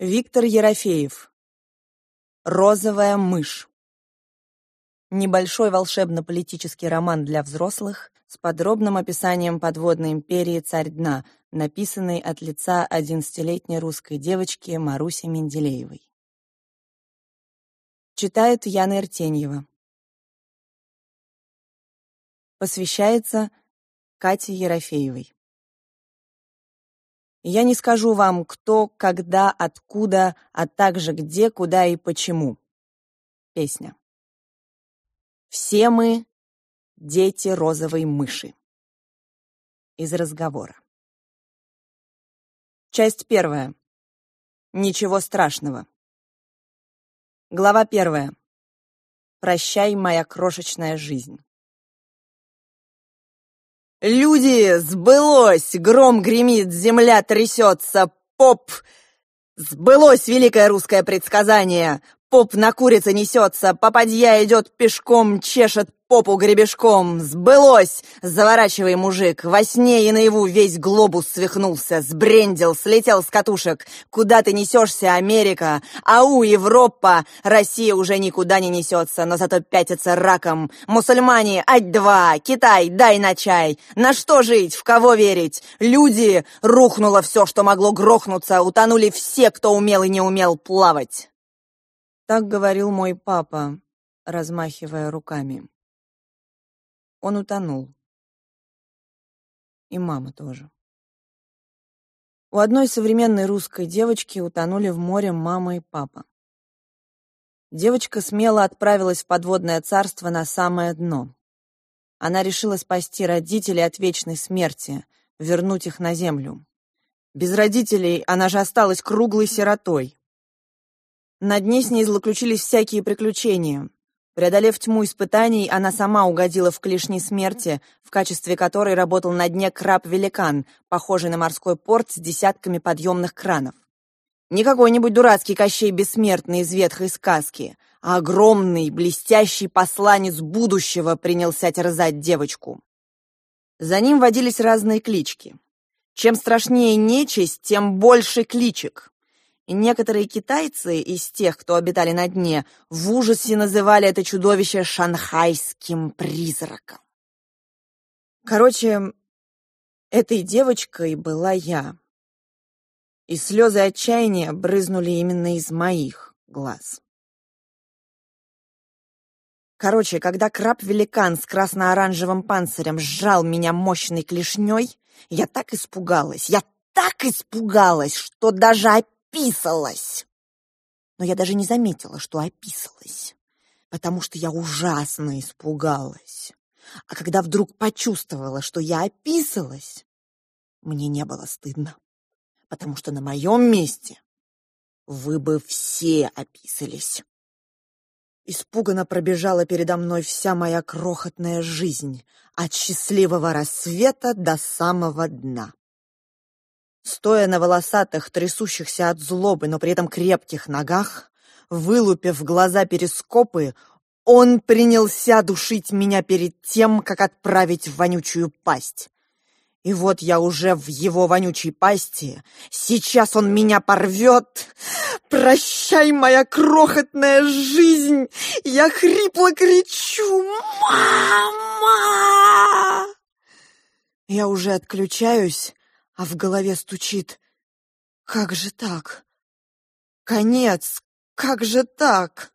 Виктор Ерофеев. Розовая мышь. Небольшой волшебно-политический роман для взрослых с подробным описанием подводной империи «Царь дна», написанный от лица одиннадцатилетней русской девочки Маруси Менделеевой. Читает Яна Иртеньева. Посвящается Кате Ерофеевой. Я не скажу вам, кто, когда, откуда, а также где, куда и почему. Песня. Все мы — дети розовой мыши. Из разговора. Часть первая. Ничего страшного. Глава первая. Прощай, моя крошечная жизнь. «Люди, сбылось! Гром гремит, земля трясется! Поп! Сбылось великое русское предсказание! Поп на курице несется, попадья идет пешком, чешет попу гребешком. Сбылось! Заворачивай, мужик. Во сне и наяву весь глобус свихнулся, сбрендил, слетел с катушек. Куда ты несешься, Америка? Ау, Европа! Россия уже никуда не несется, но зато пятится раком. Мусульмане, ать-два! Китай, дай на чай! На что жить? В кого верить? Люди! Рухнуло все, что могло грохнуться. Утонули все, кто умел и не умел плавать. Так говорил мой папа, размахивая руками. Он утонул. И мама тоже. У одной современной русской девочки утонули в море мама и папа. Девочка смело отправилась в подводное царство на самое дно. Она решила спасти родителей от вечной смерти, вернуть их на землю. Без родителей она же осталась круглой сиротой. На дне с ней злоключились всякие приключения. Преодолев тьму испытаний, она сама угодила в клешни смерти, в качестве которой работал на дне краб-великан, похожий на морской порт с десятками подъемных кранов. Не какой-нибудь дурацкий Кощей Бессмертный из ветхой сказки, а огромный, блестящий посланец будущего принялся терзать девочку. За ним водились разные клички. Чем страшнее нечисть, тем больше кличек. Некоторые китайцы из тех, кто обитали на дне, в ужасе называли это чудовище шанхайским призраком. Короче, этой девочкой была я. И слезы отчаяния брызнули именно из моих глаз. Короче, когда краб-великан с красно-оранжевым панцирем сжал меня мощной клешней, я так испугалась, я так испугалась, что даже описалась. Но я даже не заметила, что описалась, потому что я ужасно испугалась. А когда вдруг почувствовала, что я описалась, мне не было стыдно, потому что на моем месте вы бы все описались. Испуганно пробежала передо мной вся моя крохотная жизнь, от счастливого рассвета до самого дна. Стоя на волосатых, трясущихся от злобы, но при этом крепких ногах, вылупив глаза перископы, он принялся душить меня перед тем, как отправить в вонючую пасть. И вот я уже в его вонючей пасти. Сейчас он меня порвет. Прощай, моя крохотная жизнь. Я хрипло кричу «Мама!». Я уже отключаюсь, а в голове стучит. Как же так? Конец! Как же так?